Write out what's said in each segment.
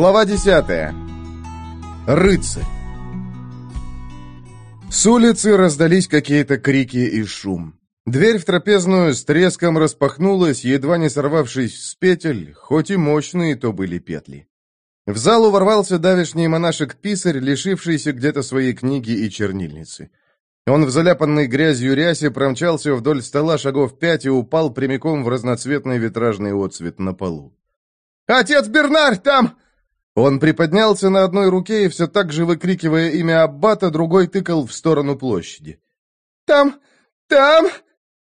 Глава 10. Рыцарь. С улицы раздались какие-то крики и шум. Дверь в трапезную с треском распахнулась, едва не сорвавшись с петель, хоть и мощные то были петли. В залу ворвался давешний монашек-писарь, лишившийся где-то своей книги и чернильницы. Он в заляпанной грязью рясе промчался вдоль стола шагов пять и упал прямиком в разноцветный витражный отцвет на полу. «Отец Бернар, там!» Он приподнялся на одной руке и все так же, выкрикивая имя Аббата, другой тыкал в сторону площади. «Там! Там!»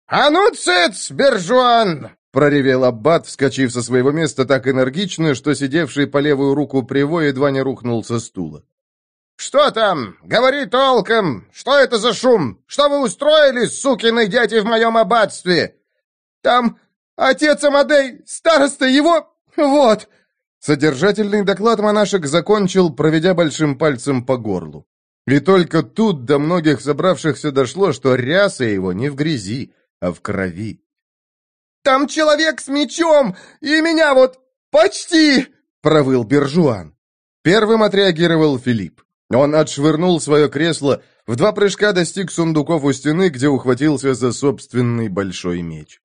«А ну, цец, Бержуан!» — проревел Аббат, вскочив со своего места так энергично, что сидевший по левую руку Приво едва не рухнул со стула. «Что там? Говори толком! Что это за шум? Что вы устроили, сукины дети, в моем аббатстве?» «Там отец Амадей, староста его... Вот!» Содержательный доклад монашек закончил, проведя большим пальцем по горлу. И только тут до многих собравшихся дошло, что ряса его не в грязи, а в крови. «Там человек с мечом, и меня вот почти!» — провыл Бержуан. Первым отреагировал Филипп. Он отшвырнул свое кресло, в два прыжка достиг сундуков у стены, где ухватился за собственный большой меч.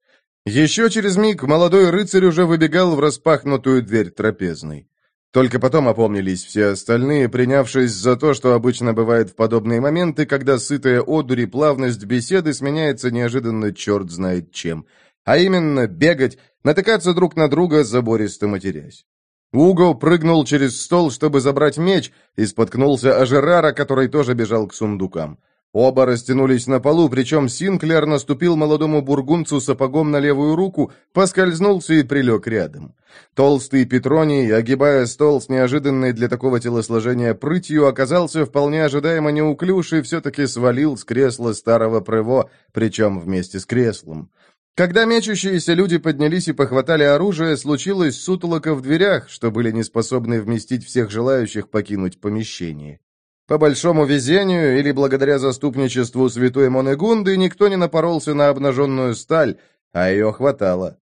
Еще через миг молодой рыцарь уже выбегал в распахнутую дверь трапезной. Только потом опомнились все остальные, принявшись за то, что обычно бывает в подобные моменты, когда сытая одурь и плавность беседы сменяется неожиданно черт знает чем. А именно бегать, натыкаться друг на друга, забористо матерясь. Уго прыгнул через стол, чтобы забрать меч, и споткнулся о Жерара, который тоже бежал к сундукам. Оба растянулись на полу, причем Синклер наступил молодому бургунцу сапогом на левую руку, поскользнулся и прилег рядом. Толстый Петроний, огибая стол с неожиданной для такого телосложения прытью, оказался вполне ожидаемо неуклюж и все-таки свалил с кресла старого Прево, причем вместе с креслом. Когда мечущиеся люди поднялись и похватали оружие, случилось сутолока в дверях, что были не способны вместить всех желающих покинуть помещение. По большому везению или благодаря заступничеству святой Монегунды никто не напоролся на обнаженную сталь, а ее хватало.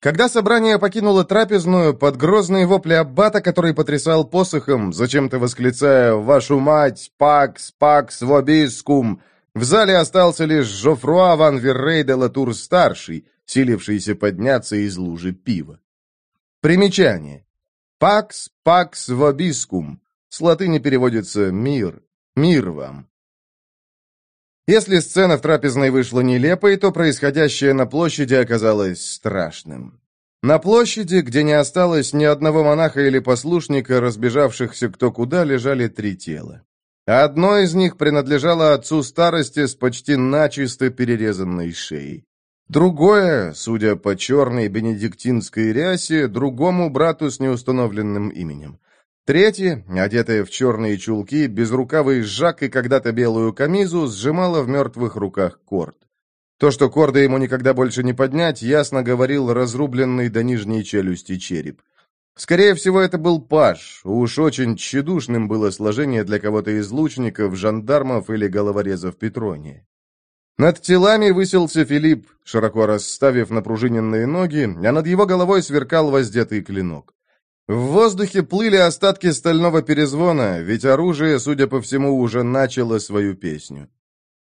Когда собрание покинуло трапезную, под грозные вопли аббата, который потрясал посохом, зачем-то восклицая «Вашу мать! Пакс! Пакс! Вобискум!», в зале остался лишь Жофруа ван Веррей де Латур-старший, силившийся подняться из лужи пива. Примечание. «Пакс! Пакс! Вобискум!» С латыни переводится «мир». «Мир вам». Если сцена в трапезной вышла нелепой, то происходящее на площади оказалось страшным. На площади, где не осталось ни одного монаха или послушника, разбежавшихся кто куда, лежали три тела. Одно из них принадлежало отцу старости с почти начисто перерезанной шеей. Другое, судя по черной бенедиктинской рясе, другому брату с неустановленным именем. Третья, одетая в черные чулки, безрукавый жак и когда-то белую камизу, сжимала в мертвых руках корд. То, что корда ему никогда больше не поднять, ясно говорил разрубленный до нижней челюсти череп. Скорее всего, это был паж. Уж очень тщедушным было сложение для кого-то из лучников, жандармов или головорезов Петрония. Над телами высился Филипп, широко расставив напружиненные ноги, а над его головой сверкал воздетый клинок. В воздухе плыли остатки стального перезвона, ведь оружие, судя по всему, уже начало свою песню.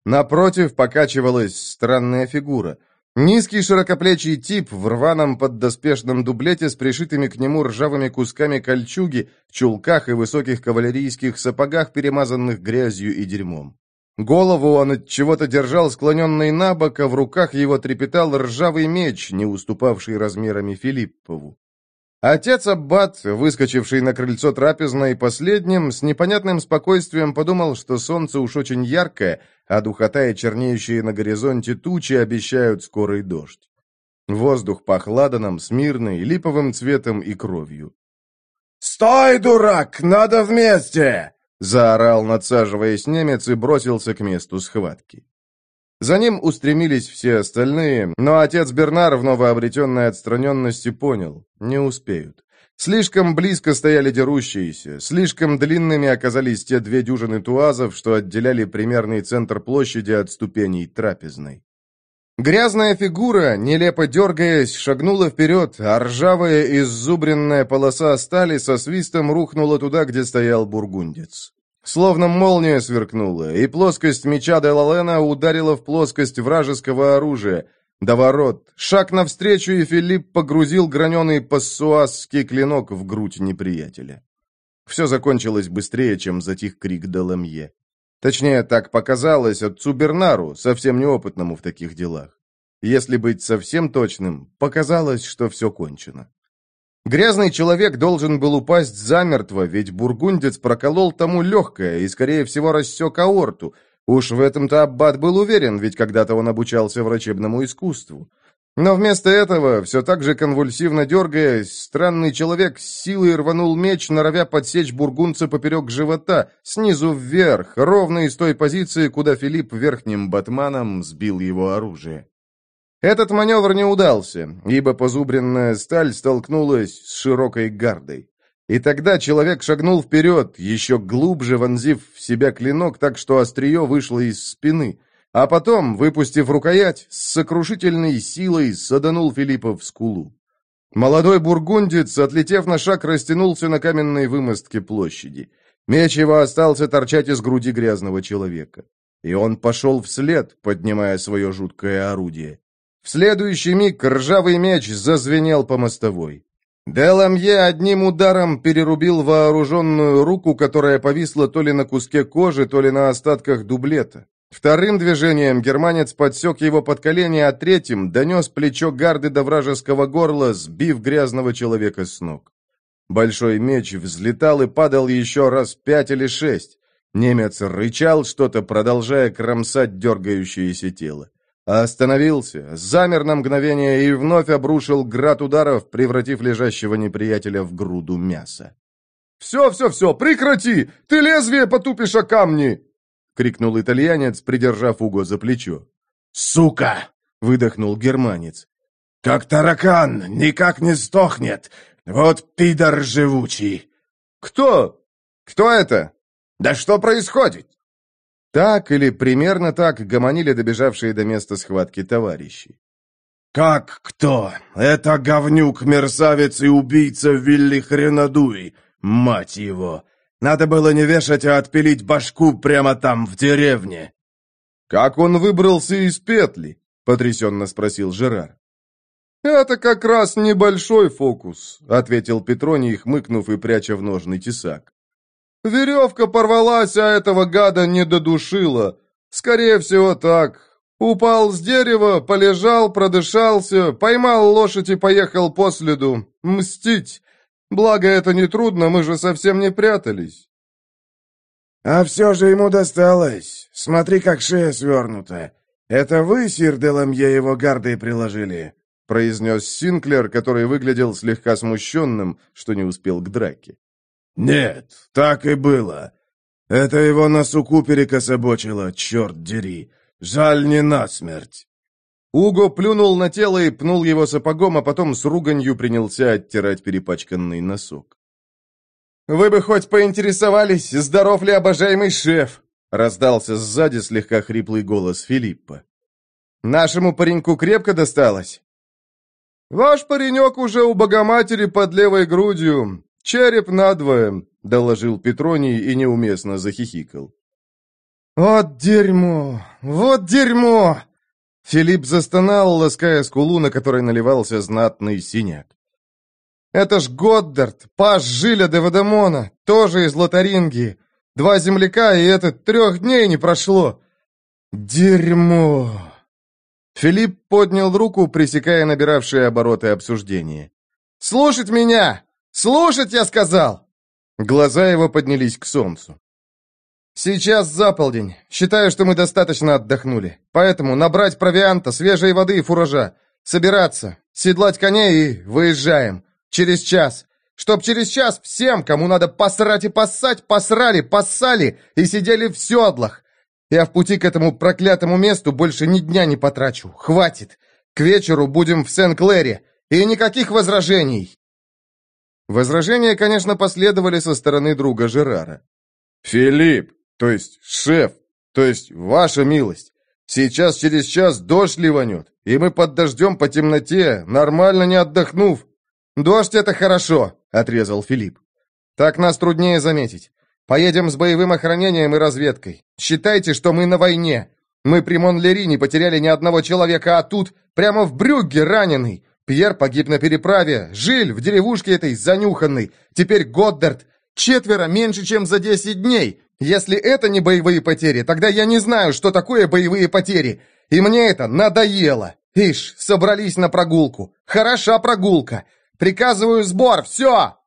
Напротив покачивалась странная фигура. Низкий широкоплечий тип в рваном поддоспешном дублете с пришитыми к нему ржавыми кусками кольчуги, чулках и высоких кавалерийских сапогах, перемазанных грязью и дерьмом. Голову он от чего-то держал склоненной на бок, а в руках его трепетал ржавый меч, не уступавший размерами Филиппову. Отец Аббат, выскочивший на крыльцо трапезной последним, с непонятным спокойствием подумал, что солнце уж очень яркое, а духота и чернеющие на горизонте тучи обещают скорый дождь. Воздух пах ладаном, смирной, липовым цветом и кровью. «Стой, дурак! Надо вместе!» — заорал, надсаживаясь немец, и бросился к месту схватки. За ним устремились все остальные, но отец Бернар в новообретенной отстраненности понял – не успеют. Слишком близко стояли дерущиеся, слишком длинными оказались те две дюжины туазов, что отделяли примерный центр площади от ступеней трапезной. Грязная фигура, нелепо дергаясь, шагнула вперед, а ржавая иззубренная полоса стали со свистом рухнула туда, где стоял бургундец. Словно молния сверкнула, и плоскость меча Делалена ударила в плоскость вражеского оружия. До ворот. Шаг навстречу, и Филипп погрузил граненый пассуасский клинок в грудь неприятеля. Все закончилось быстрее, чем затих крик Деламье. Точнее, так показалось отцу Бернару, совсем неопытному в таких делах. Если быть совсем точным, показалось, что все кончено. Грязный человек должен был упасть замертво, ведь бургундец проколол тому легкое и, скорее всего, рассек аорту. Уж в этом-то Аббат был уверен, ведь когда-то он обучался врачебному искусству. Но вместо этого, все так же конвульсивно дергаясь, странный человек с силой рванул меч, норовя подсечь бургунца поперек живота, снизу вверх, ровно из той позиции, куда Филипп верхним батманом сбил его оружие. Этот маневр не удался, ибо позубренная сталь столкнулась с широкой гардой. И тогда человек шагнул вперед, еще глубже вонзив в себя клинок так, что острие вышло из спины, а потом, выпустив рукоять, с сокрушительной силой саданул Филиппа в скулу. Молодой бургундец, отлетев на шаг, растянулся на каменной вымостке площади. Меч его остался торчать из груди грязного человека. И он пошел вслед, поднимая свое жуткое орудие. В следующий миг ржавый меч зазвенел по мостовой. Деламье одним ударом перерубил вооруженную руку, которая повисла то ли на куске кожи, то ли на остатках дублета. Вторым движением германец подсек его под колени, а третьим донес плечо гарды до вражеского горла, сбив грязного человека с ног. Большой меч взлетал и падал еще раз пять или шесть. Немец рычал что-то, продолжая кромсать дергающееся тело. Остановился, замер на мгновение и вновь обрушил град ударов, превратив лежащего неприятеля в груду мяса. «Все, все, все, прекрати! Ты лезвие потупишь о камни!» — крикнул итальянец, придержав Уго за плечо. «Сука!» — выдохнул германец. «Как таракан, никак не сдохнет! Вот пидор живучий!» «Кто? Кто это? Да что происходит?» Так или примерно так гомонили добежавшие до места схватки товарищи. «Как кто? Это говнюк, мерзавец и убийца Вилли Хренадуй, мать его! Надо было не вешать, а отпилить башку прямо там, в деревне!» «Как он выбрался из петли?» — потрясенно спросил Жерар. «Это как раз небольшой фокус», — ответил Петроний, хмыкнув и пряча в ножный тесак. Веревка порвалась, а этого гада не додушила. Скорее всего, так. Упал с дерева, полежал, продышался, поймал лошадь и поехал по следу. Мстить. Благо, это не трудно, мы же совсем не прятались. А все же ему досталось. Смотри, как шея свернута. Это вы, сир Деламье, его гардой приложили? произнес Синклер, который выглядел слегка смущенным, что не успел к драке. «Нет, так и было. Это его на суку перекособочило, черт дери. Жаль не насмерть». Уго плюнул на тело и пнул его сапогом, а потом с руганью принялся оттирать перепачканный носок. «Вы бы хоть поинтересовались, здоров ли обожаемый шеф?» раздался сзади слегка хриплый голос Филиппа. «Нашему пареньку крепко досталось?» «Ваш паренек уже у Богоматери под левой грудью. «Череп надвое», — доложил Петроний и неуместно захихикал. «Вот дерьмо! Вот дерьмо!» Филипп застонал, лаская скулу, на которой наливался знатный синяк. «Это ж Годдард, паш Жиля де Вадамона, тоже из Лотарингии. Два земляка, и это трех дней не прошло. Дерьмо!» Филипп поднял руку, пресекая набиравшие обороты обсуждения. «Слушать меня! «Слушать, я сказал!» Глаза его поднялись к солнцу. «Сейчас за полдень. Считаю, что мы достаточно отдохнули. Поэтому набрать провианта, свежей воды и фуража. Собираться, седлать коней и выезжаем. Через час. Чтоб через час всем, кому надо посрать и поссать, посрали, поссали и сидели в седлах. Я в пути к этому проклятому месту больше ни дня не потрачу. Хватит. К вечеру будем в Сен-Клэре. И никаких возражений. Возражения, конечно, последовали со стороны друга Жерара. «Филипп, то есть шеф, то есть ваша милость, сейчас через час дождь ливанет. и мы под дождем по темноте, нормально не отдохнув. Дождь — это хорошо, — отрезал Филипп. Так нас труднее заметить. Поедем с боевым охранением и разведкой. Считайте, что мы на войне. Мы при Монлери не потеряли ни одного человека, а тут прямо в Брюгге раненый. Пьер погиб на переправе, Жиль в деревушке этой занюханной, теперь Годдард. Четверо меньше, чем за десять дней. Если это не боевые потери, тогда я не знаю, что такое боевые потери. И мне это надоело. Ишь, собрались на прогулку. Хороша прогулка. Приказываю сбор, все!»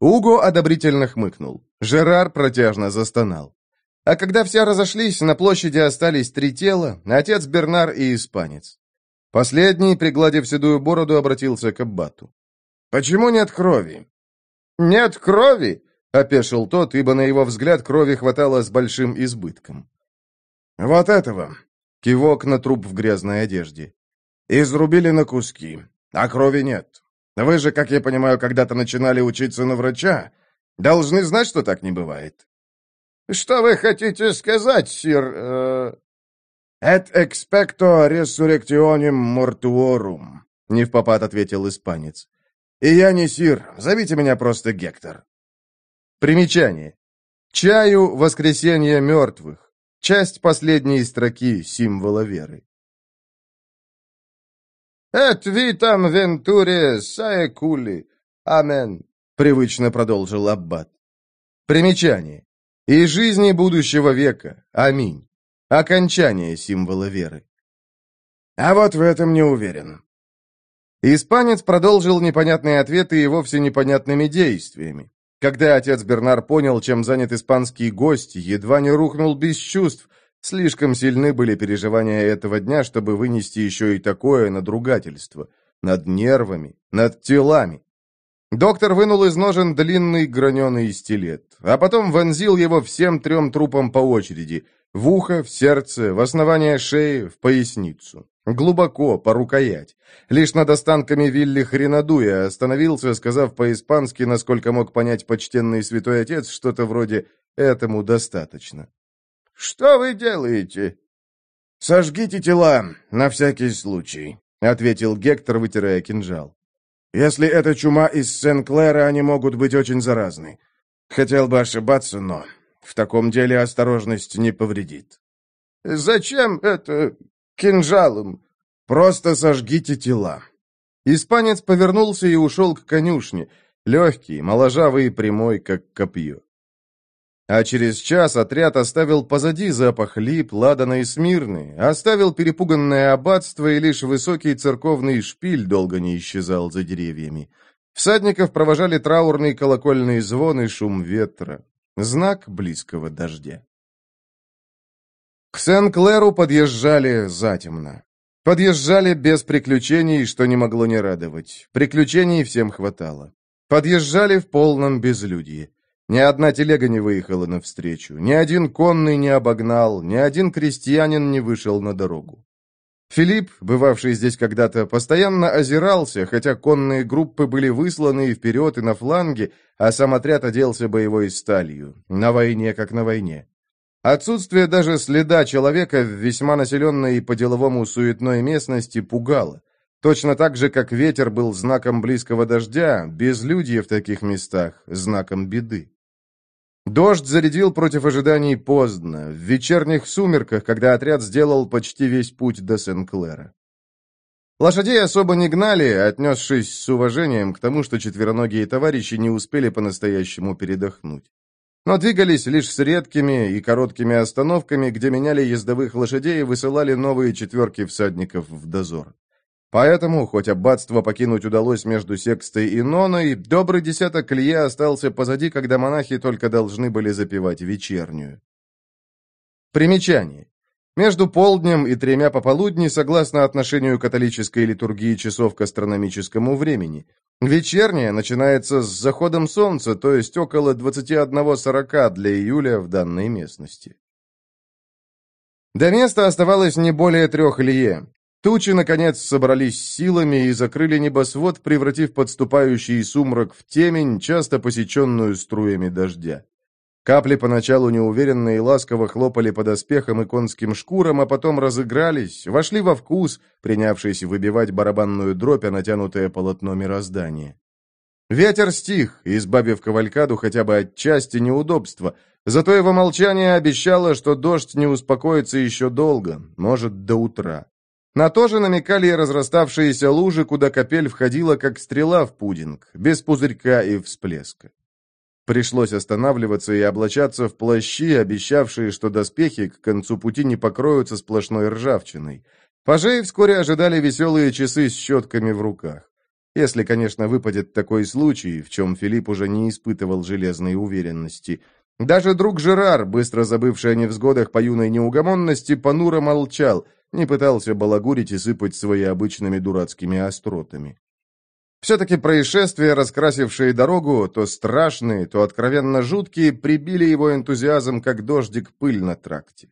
Уго одобрительно хмыкнул. Жерар протяжно застонал. А когда все разошлись, на площади остались три тела, отец Бернар и испанец. Последний, пригладив седую бороду, обратился к Аббату. «Почему нет крови?» «Нет крови?» — опешил тот, ибо на его взгляд крови хватало с большим избытком. «Вот этого!» — кивок на труп в грязной одежде. «Изрубили на куски, а крови нет. Вы же, как я понимаю, когда-то начинали учиться на врача. Должны знать, что так не бывает». «Что вы хотите сказать, сир...» э... «Et expecto resurrectionem mortuorum», — не в попад ответил испанец. «И я не сир, зовите меня просто Гектор». Примечание. Чаю «Воскресенье мертвых». Часть последней строки символа веры. «Et vitam venture saeculi. Амен», — привычно продолжил Аббат. Примечание. «И жизни будущего века. Аминь». Окончание символа веры. «А вот в этом не уверен». Испанец продолжил непонятные ответы и вовсе непонятными действиями. Когда отец Бернар понял, чем занят испанский гость, едва не рухнул без чувств. Слишком сильны были переживания этого дня, чтобы вынести еще и такое надругательство. Над нервами, над телами. Доктор вынул из ножен длинный граненый стилет, а потом вонзил его всем трем трупам по очереди. В ухо, в сердце, в основание шеи, в поясницу. Глубоко, по рукоять. Лишь над останками Вилли Хренадуя остановился, сказав по-испански, насколько мог понять почтенный святой отец, что-то вроде «этому достаточно». «Что вы делаете?» «Сожгите тела, на всякий случай», — ответил Гектор, вытирая кинжал. «Если это чума из Сен-Клэра, они могут быть очень заразны. Хотел бы ошибаться, но в таком деле осторожность не повредит». «Зачем это кинжалом. Просто сожгите тела». Испанец повернулся и ушел к конюшне, легкий, моложавый и прямой, как копье. А через час отряд оставил позади запах лип, ладана и смирны, оставил перепуганное аббатство, и лишь высокий церковный шпиль долго не исчезал за деревьями. Всадников провожали траурный колокольный звон и шум ветра, знак близкого дождя. К Сен-Клэру подъезжали затемно. Подъезжали без приключений, что не могло не радовать. Приключений всем хватало. Подъезжали в полном безлюдье. Ни одна телега не выехала навстречу, ни один конный не обогнал, ни один крестьянин не вышел на дорогу. Филипп, бывавший здесь когда-то, постоянно озирался, хотя конные группы были высланы и вперед, и на фланге, а сам отряд оделся боевой сталью. На войне, как на войне. Отсутствие даже следа человека в весьма населенной и по-деловому суетной местности пугало. Точно так же, как ветер был знаком близкого дождя, безлюдье в таких местах – знаком беды. Дождь зарядил против ожиданий поздно, в вечерних сумерках, когда отряд сделал почти весь путь до Сен-Клэра. Лошадей особо не гнали, отнесшись с уважением к тому, что четвероногие товарищи не успели по-настоящему передохнуть но двигались лишь с редкими и короткими остановками, где меняли ездовых лошадей и высылали новые четверки всадников в дозор. Поэтому, хоть аббатство покинуть удалось между Секстой и Ноной, добрый десяток Лье остался позади, когда монахи только должны были запевать вечернюю. Примечание. Между полднем и тремя пополудни, согласно отношению католической литургии часов к астрономическому времени. Вечерняя начинается с заходом солнца, то есть около 21.40 для июля в данной местности. До места оставалось не более трех лье. Тучи, наконец, собрались силами и закрыли небосвод, превратив подступающий сумрак в темень, часто посеченную струями дождя. Капли поначалу неуверенно и ласково хлопали по доспехам и конским шкурам, а потом разыгрались, вошли во вкус, принявшись выбивать барабанную дробь, а натянутое полотно мироздания. Ветер стих, избавив кавалькаду хотя бы от части неудобства, зато его молчание обещало, что дождь не успокоится еще долго, может, до утра. На то же намекали и разраставшиеся лужи, куда капель входила, как стрела в пудинг, без пузырька и всплеска. Пришлось останавливаться и облачаться в плащи, обещавшие, что доспехи к концу пути не покроются сплошной ржавчиной. Пажей вскоре ожидали веселые часы с щетками в руках. Если, конечно, выпадет такой случай, в чем Филипп уже не испытывал железной уверенности. Даже друг Жерар, быстро забывший о невзгодах по юной неугомонности, понуро молчал — не пытался балагурить и сыпать свои обычными дурацкими остротами. Все-таки происшествия, раскрасившие дорогу, то страшные, то откровенно жуткие, прибили его энтузиазм, как дождик пыль на тракте.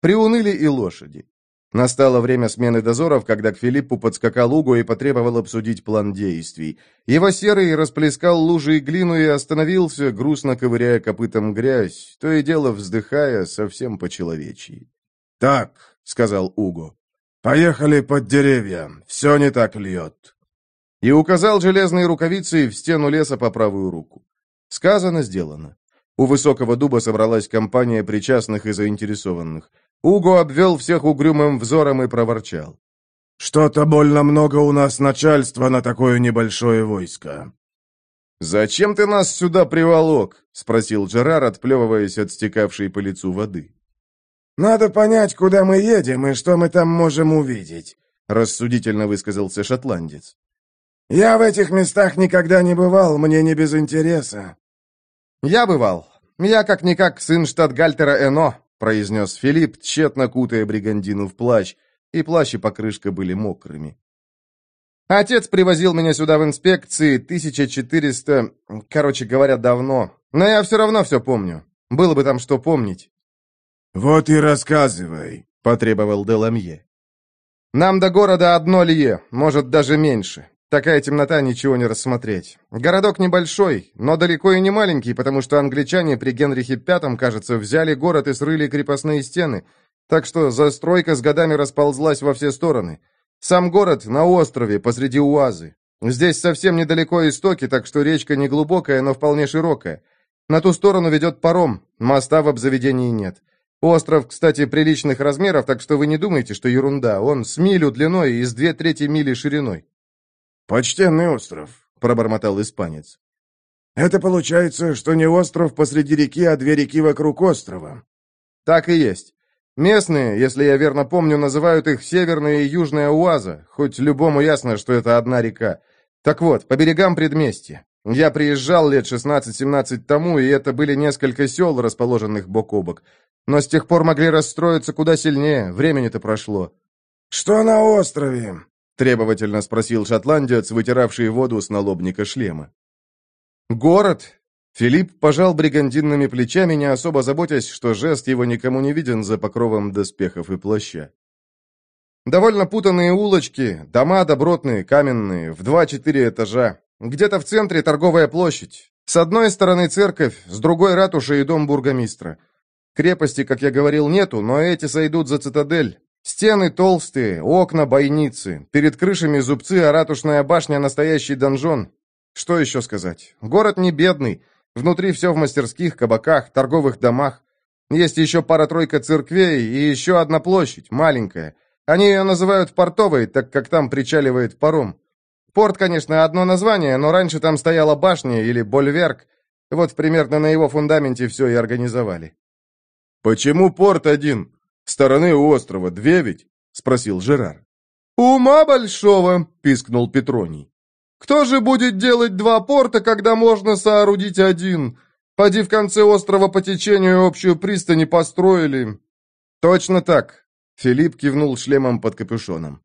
Приуныли и лошади. Настало время смены дозоров, когда к Филиппу подскакал Уго и потребовал обсудить план действий. Его серый расплескал лужи и глину и остановился, грустно ковыряя копытом грязь, то и дело вздыхая, совсем по-человечьи. «Так», — сказал Уго. «Поехали под деревья. Все не так льет». И указал железной рукавицей в стену леса по правую руку. Сказано, сделано. У высокого дуба собралась компания причастных и заинтересованных. Уго обвел всех угрюмым взором и проворчал. «Что-то больно много у нас начальства на такое небольшое войско». «Зачем ты нас сюда приволок?» — спросил Джерар, отплевываясь от стекавшей по лицу воды. «Надо понять, куда мы едем и что мы там можем увидеть», — рассудительно высказался шотландец. «Я в этих местах никогда не бывал, мне не без интереса». «Я бывал. Я как-никак сын штатгальтера Эно», — произнес Филипп, тщетно кутая бригандину в плащ, и плащ и покрышка были мокрыми. «Отец привозил меня сюда в инспекции 1400... Короче говоря, давно. Но я все равно все помню. Было бы там что помнить». «Вот и рассказывай», — потребовал Деламье. «Нам до города одно лье, может, даже меньше. Такая темнота, ничего не рассмотреть. Городок небольшой, но далеко и не маленький, потому что англичане при Генрихе V, кажется, взяли город и срыли крепостные стены, так что застройка с годами расползлась во все стороны. Сам город на острове, посреди Уазы. Здесь совсем недалеко истоки, так что речка не глубокая, но вполне широкая. На ту сторону ведет паром, моста в обзаведении нет. Остров, кстати, приличных размеров, так что вы не думайте, что ерунда. Он с милю длиной и с две трети мили шириной. «Почтенный остров», — пробормотал испанец. «Это получается, что не остров посреди реки, а две реки вокруг острова». «Так и есть. Местные, если я верно помню, называют их Северная и Южная Уаза, хоть любому ясно, что это одна река. Так вот, по берегам предместья. Я приезжал лет 16-17 тому, и это были несколько сел, расположенных бок о бок. Но с тех пор могли расстроиться куда сильнее, времени-то прошло». «Что на острове?» — требовательно спросил шотландец, вытиравший воду с налобника шлема. «Город?» Филипп пожал бригандинными плечами, не особо заботясь, что жест его никому не виден за покровом доспехов и плаща. Довольно путанные улочки, дома добротные, каменные, в два-четыре этажа. Где-то в центре торговая площадь. С одной стороны церковь, с другой ратуша и дом бургомистра. Крепости, как я говорил, нету, но эти сойдут за цитадель. Стены толстые, окна бойницы, перед крышами зубцы, а ратушная башня настоящий донжон. Что еще сказать? Город не бедный, внутри все в мастерских, кабаках, торговых домах. Есть еще пара-тройка церквей и еще одна площадь, маленькая. Они ее называют портовой, так как там причаливает паром. Порт, конечно, одно название, но раньше там стояла башня или больверк. Вот примерно на его фундаменте все и организовали. «Почему порт один? Стороны у острова две ведь?» — спросил Жерар. «Ума большого!» — пискнул Петроний. «Кто же будет делать два порта, когда можно соорудить один? Поди в конце острова по течению общую пристань построили». «Точно так», — Филипп кивнул шлемом под капюшоном.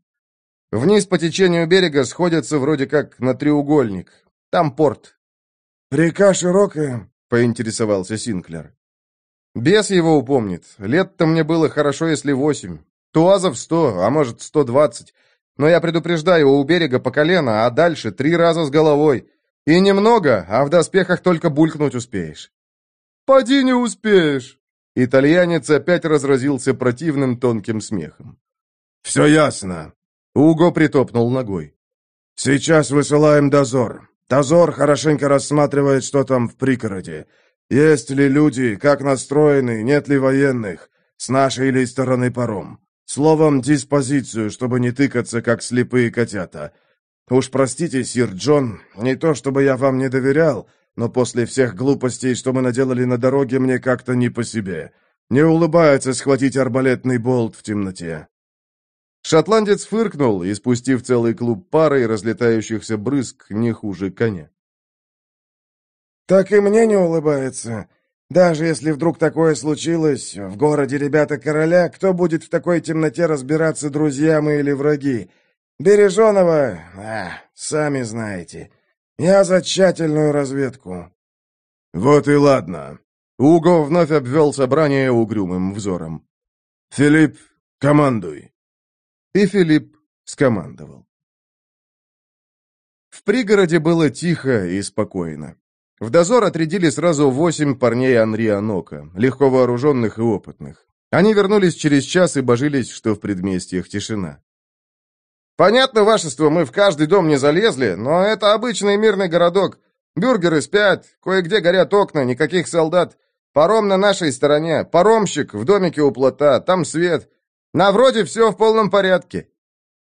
«Вниз по течению берега сходятся вроде как на треугольник. Там порт». «Река широкая?» — поинтересовался Синклер. Бес его упомнит. Лет-то мне было хорошо, если восемь. Туазов сто, а может, сто двадцать. Но я предупреждаю, у берега по колено, а дальше три раза с головой. И немного, а в доспехах только булькнуть успеешь. Поди не успеешь!» Итальянец опять разразился противным тонким смехом. «Все ясно!» Уго притопнул ногой. «Сейчас высылаем дозор. Дозор хорошенько рассматривает, что там в пригороде. Есть ли люди, как настроены, нет ли военных, с нашей ли стороны паром. Словом, диспозицию, чтобы не тыкаться, как слепые котята. Уж простите, сир Джон, не то чтобы я вам не доверял, но после всех глупостей, что мы наделали на дороге, мне как-то не по себе. Не улыбается схватить арбалетный болт в темноте». Шотландец фыркнул, испустив целый клуб пары и разлетающихся брызг не хуже коня. «Так и мне не улыбается. Даже если вдруг такое случилось, в городе ребята короля, кто будет в такой темноте разбираться, друзья мы или враги? Береженого, а, сами знаете. Я за тщательную разведку». «Вот и ладно». Уго вновь обвел собрание угрюмым взором. «Филипп, командуй». И Филипп скомандовал. В пригороде было тихо и спокойно. В дозор отрядили сразу восемь парней Анри Анока, легко вооруженных и опытных. Они вернулись через час и божились, что в предместьях тишина. «Понятно, вашество, мы в каждый дом не залезли, но это обычный мирный городок. Бюргеры спят, кое-где горят окна, никаких солдат. Паром на нашей стороне, паромщик в домике у плота, там свет. На вроде все в полном порядке».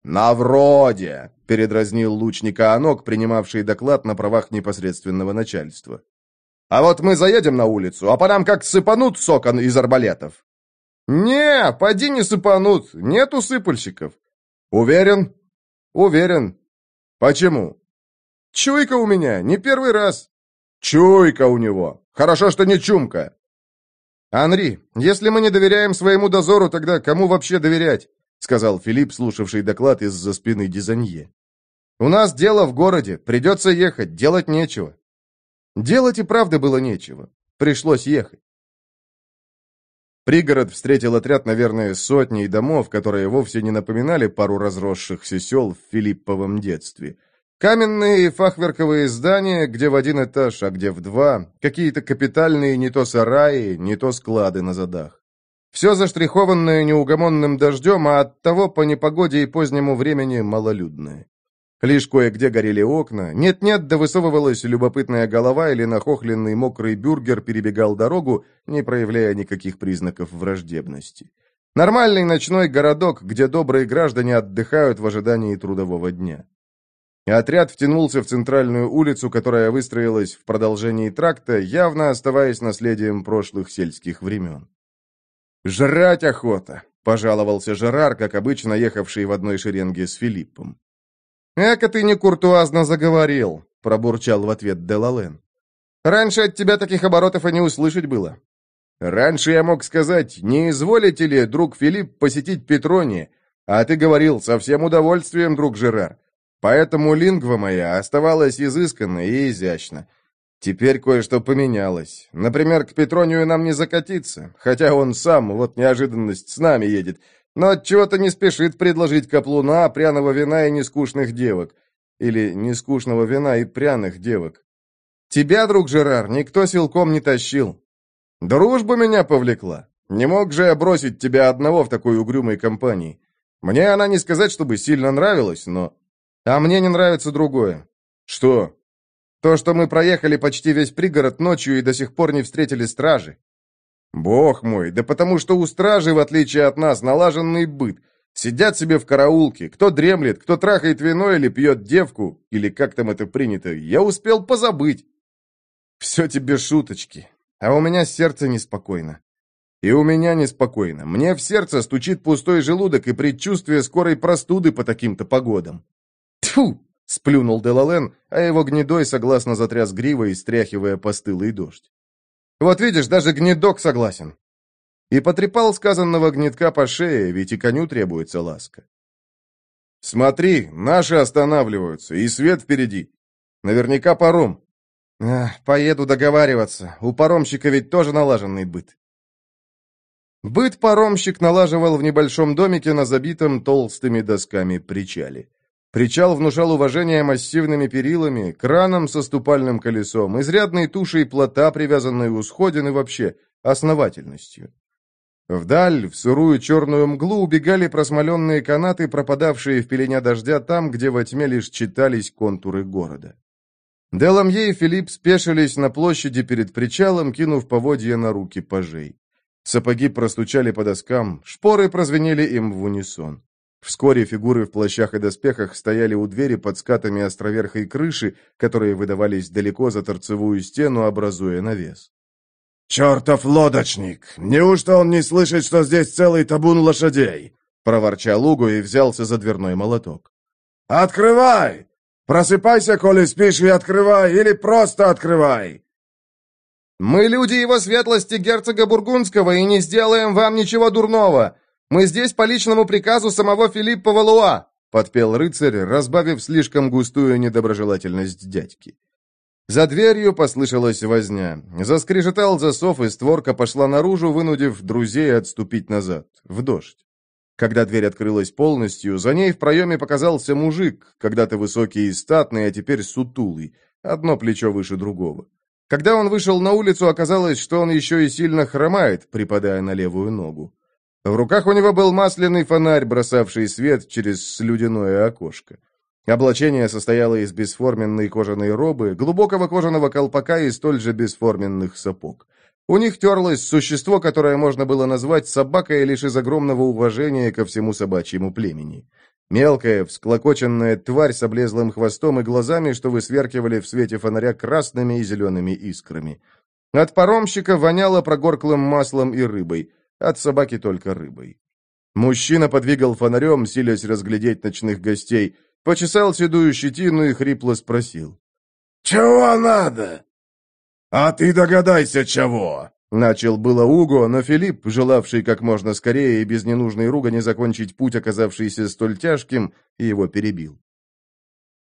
«На вроде», — передразнил лучника Анок, принимавший доклад на правах непосредственного начальства. «А вот мы заедем на улицу, а по нам как сыпанут сокон из арбалетов». «Не, поди не сыпанут, нету сыпальщиков». «Уверен?» «Уверен». «Почему?» «Чуйка у меня, не первый раз». «Чуйка у него. Хорошо, что не чумка». «Анри, если мы не доверяем своему дозору, тогда кому вообще доверять?» — сказал Филипп, слушавший доклад из-за спины Дизанье. «У нас дело в городе, придется ехать, делать нечего». Делать и правда было нечего. Пришлось ехать. Пригород встретил отряд, наверное, сотней домов, которые вовсе не напоминали пару разросшихся сел в Филипповом детстве. Каменные фахверковые здания, где в один этаж, а где в два, какие-то капитальные не то сараи, не то склады на задах. Все заштрихованное неугомонным дождем, а оттого по непогоде и позднему времени малолюдное. Лишь кое-где горели окна, нет-нет, да высовывалась любопытная голова или нахохленный мокрый бюргер перебегал дорогу, не проявляя никаких признаков враждебности. Нормальный ночной городок, где добрые граждане отдыхают в ожидании трудового дня. Отряд втянулся в центральную улицу, которая выстроилась в продолжении тракта, явно оставаясь наследием прошлых сельских времен. «Жрать охота!» — пожаловался Жерар, как обычно ехавший в одной шеренге с Филиппом. «Эка ты не куртуазно заговорил!» — пробурчал в ответ Делален. «Раньше от тебя таких оборотов и не услышать было. Раньше я мог сказать, не изволите ли, друг Филипп, посетить Петрони, а ты говорил, со всем удовольствием, друг Жерар. Поэтому лингва моя оставалась изысканной и изящна. Теперь кое-что поменялось. Например, к Петронию нам не закатиться, хотя он сам, вот неожиданность, с нами едет, но от чего то не спешит предложить каплуна, пряного вина и нескучных девок. Или нескучного вина и пряных девок. Тебя, друг Жерар, никто силком не тащил. Дружба меня повлекла. Не мог же я бросить тебя одного в такой угрюмой компании. Мне она не сказать, чтобы сильно нравилась, но... А мне не нравится другое. Что? То, что мы проехали почти весь пригород ночью и до сих пор не встретили стражи. Бог мой, да потому что у стражи, в отличие от нас, налаженный быт. Сидят себе в караулке, кто дремлет, кто трахает вино или пьет девку, или как там это принято, я успел позабыть. Все тебе шуточки, а у меня сердце неспокойно. И у меня неспокойно. Мне в сердце стучит пустой желудок и предчувствие скорой простуды по таким-то погодам. Тьфу! Сплюнул Делален, а его гнедой согласно затряс гривой, стряхивая постылый дождь. «Вот видишь, даже гнедок согласен!» И потрепал сказанного гнетка по шее, ведь и коню требуется ласка. «Смотри, наши останавливаются, и свет впереди. Наверняка паром». Эх, «Поеду договариваться. У паромщика ведь тоже налаженный быт». Быт паромщик налаживал в небольшом домике на забитом толстыми досками причале. Причал внушал уважение массивными перилами, краном со ступальным колесом, изрядной тушей плота, привязанной у сходин и вообще основательностью. Вдаль, в сырую черную мглу, убегали просмоленные канаты, пропадавшие в пелене дождя там, где во тьме лишь читались контуры города. Деламье и Филипп спешились на площади перед причалом, кинув поводья на руки пажей. Сапоги простучали по доскам, шпоры прозвенели им в унисон. Вскоре фигуры в плащах и доспехах стояли у двери под скатами островерхой крыши, которые выдавались далеко за торцевую стену, образуя навес. «Чертов лодочник! Неужто он не слышит, что здесь целый табун лошадей?» — проворчал Уго и взялся за дверной молоток. «Открывай! Просыпайся, коли спишь, и открывай, или просто открывай!» «Мы люди его светлости герцога Бургундского и не сделаем вам ничего дурного! Мы здесь по личному приказу самого Филиппа Валуа!» — подпел рыцарь, разбавив слишком густую недоброжелательность дядьки. За дверью послышалась возня. Заскрежетал засов, и створка пошла наружу, вынудив друзей отступить назад, в дождь. Когда дверь открылась полностью, за ней в проеме показался мужик, когда-то высокий и статный, а теперь сутулый, одно плечо выше другого. Когда он вышел на улицу, оказалось, что он еще и сильно хромает, припадая на левую ногу. В руках у него был масляный фонарь, бросавший свет через слюдяное окошко. Облачение состояло из бесформенной кожаной робы, глубокого кожаного колпака и столь же бесформенных сапог. У них терлось существо, которое можно было назвать собакой лишь из огромного уважения ко всему собачьему племени. Мелкая, всклокоченная тварь с облезлым хвостом и глазами, что высверкивали в свете фонаря красными и зелеными искрами. От паромщика воняло прогорклым маслом и рыбой, от собаки только рыбой. Мужчина подвигал фонарем, силясь разглядеть ночных гостей, Почесал седую щетину и хрипло спросил. «Чего надо?» «А ты догадайся, чего!» Начал было Уго, но Филипп, желавший как можно скорее и без ненужной ругани закончить путь, оказавшийся столь тяжким, его перебил.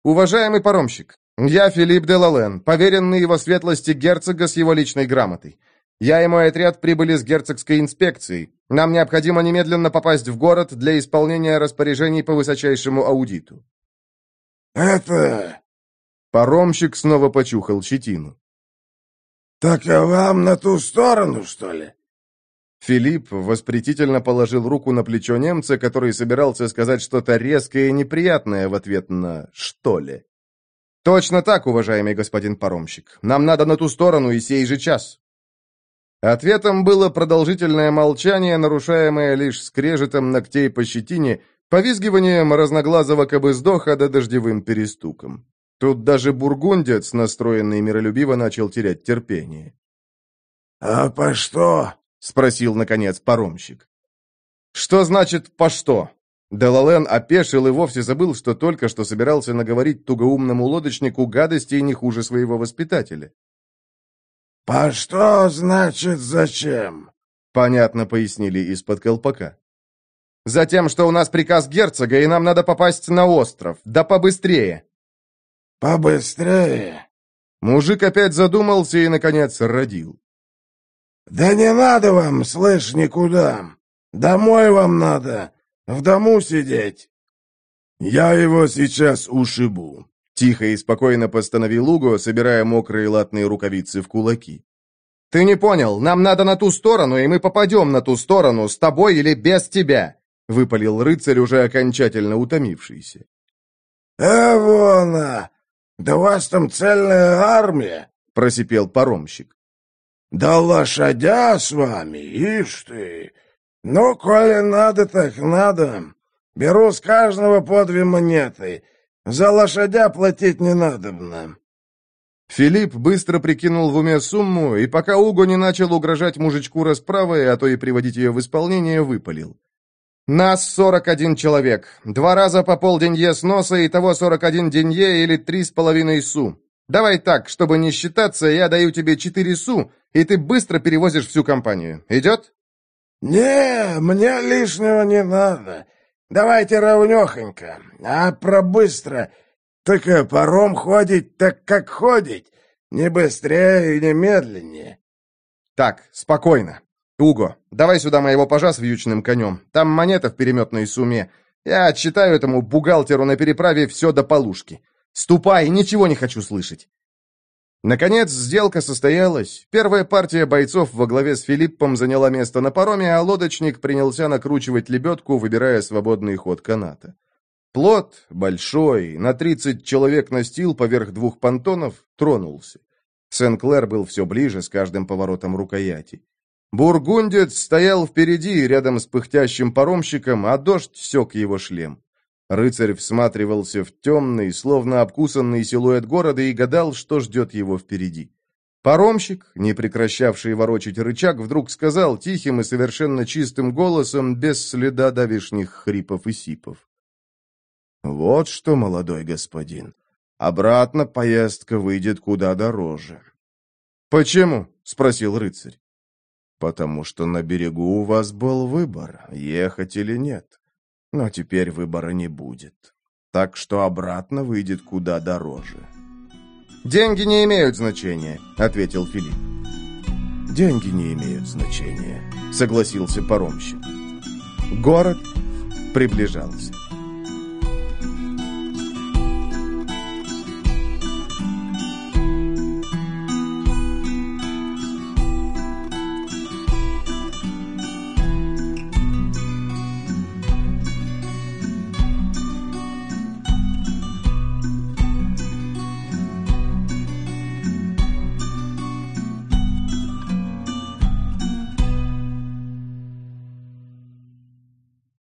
«Уважаемый паромщик, я Филипп де Лален, поверенный его светлости герцога с его личной грамотой. Я и мой отряд прибыли с герцогской инспекцией. Нам необходимо немедленно попасть в город для исполнения распоряжений по высочайшему аудиту». «Это...» Паромщик снова почухал щетину. «Так а вам на ту сторону, что ли?» Филипп воспретительно положил руку на плечо немца, который собирался сказать что-то резкое и неприятное в ответ на «что ли?». «Точно так, уважаемый господин паромщик. Нам надо на ту сторону и сей же час». Ответом было продолжительное молчание, нарушаемое лишь скрежетом ногтей по щетине Повизгиванием разноглазого кобыздоха да дождевым перестуком. Тут даже бургундец, настроенный миролюбиво, начал терять терпение. «А по что?» — спросил, наконец, паромщик. «Что значит «по что»?» Делален опешил и вовсе забыл, что только что собирался наговорить тугоумному лодочнику гадостей не хуже своего воспитателя. «По что значит зачем?» — понятно пояснили из-под колпака. Затем, что у нас приказ герцога, и нам надо попасть на остров. Да побыстрее!» «Побыстрее!» Мужик опять задумался и, наконец, родил. «Да не надо вам, слышь, никуда. Домой вам надо. В дому сидеть». «Я его сейчас ушибу», — тихо и спокойно постановил Уго, собирая мокрые латные рукавицы в кулаки. «Ты не понял. Нам надо на ту сторону, и мы попадем на ту сторону, с тобой или без тебя. — выпалил рыцарь, уже окончательно утомившийся. «Э, вон, да у вас там цельная армия!» — просипел паромщик. «Да лошадя с вами, ишь ты! Ну, коли надо, так надо. Беру с каждого по две монеты. За лошадя платить не надобно». Филипп быстро прикинул в уме сумму, и пока Уго не начал угрожать мужичку расправой, а то и приводить ее в исполнение, выпалил. «Нас сорок один человек. Два раза по полденье сноса, и того сорок один денье или три с половиной су. Давай так, чтобы не считаться, я даю тебе четыре су, и ты быстро перевозишь всю компанию. Идет?» «Не, мне лишнего не надо. Давайте ровнехонько. А про быстро. Только паром ходить так, как ходить. Не быстрее и не медленнее». «Так, спокойно. «Уго, давай сюда моего пажа с вьючным конем. Там монета в переметной сумме. Я отчитаю этому бухгалтеру на переправе все до полушки. Ступай, ничего не хочу слышать. Наконец, сделка состоялась. Первая партия бойцов во главе с Филиппом заняла место на пароме, а лодочник принялся накручивать лебедку, выбирая свободный ход каната. Плот, большой, на 30 человек настил поверх двух понтонов, тронулся. Сен-Клэр был все ближе с каждым поворотом рукояти. Бургундец стоял впереди, рядом с пыхтящим паромщиком, а дождь сек его шлем. Рыцарь всматривался в темный, словно обкусанный силуэт города и гадал, что ждет его впереди. Паромщик, не прекращавший ворочить рычаг, вдруг сказал тихим и совершенно чистым голосом, без следа давишних хрипов и сипов. «Вот что, молодой господин, обратно поездка выйдет куда дороже». «Почему?» — спросил рыцарь. «Потому что на берегу у вас был выбор, ехать или нет. Но теперь выбора не будет. Так что обратно выйдет куда дороже». «Деньги не имеют значения», — ответил Филипп. «Деньги не имеют значения», — согласился паромщик. Город приближался.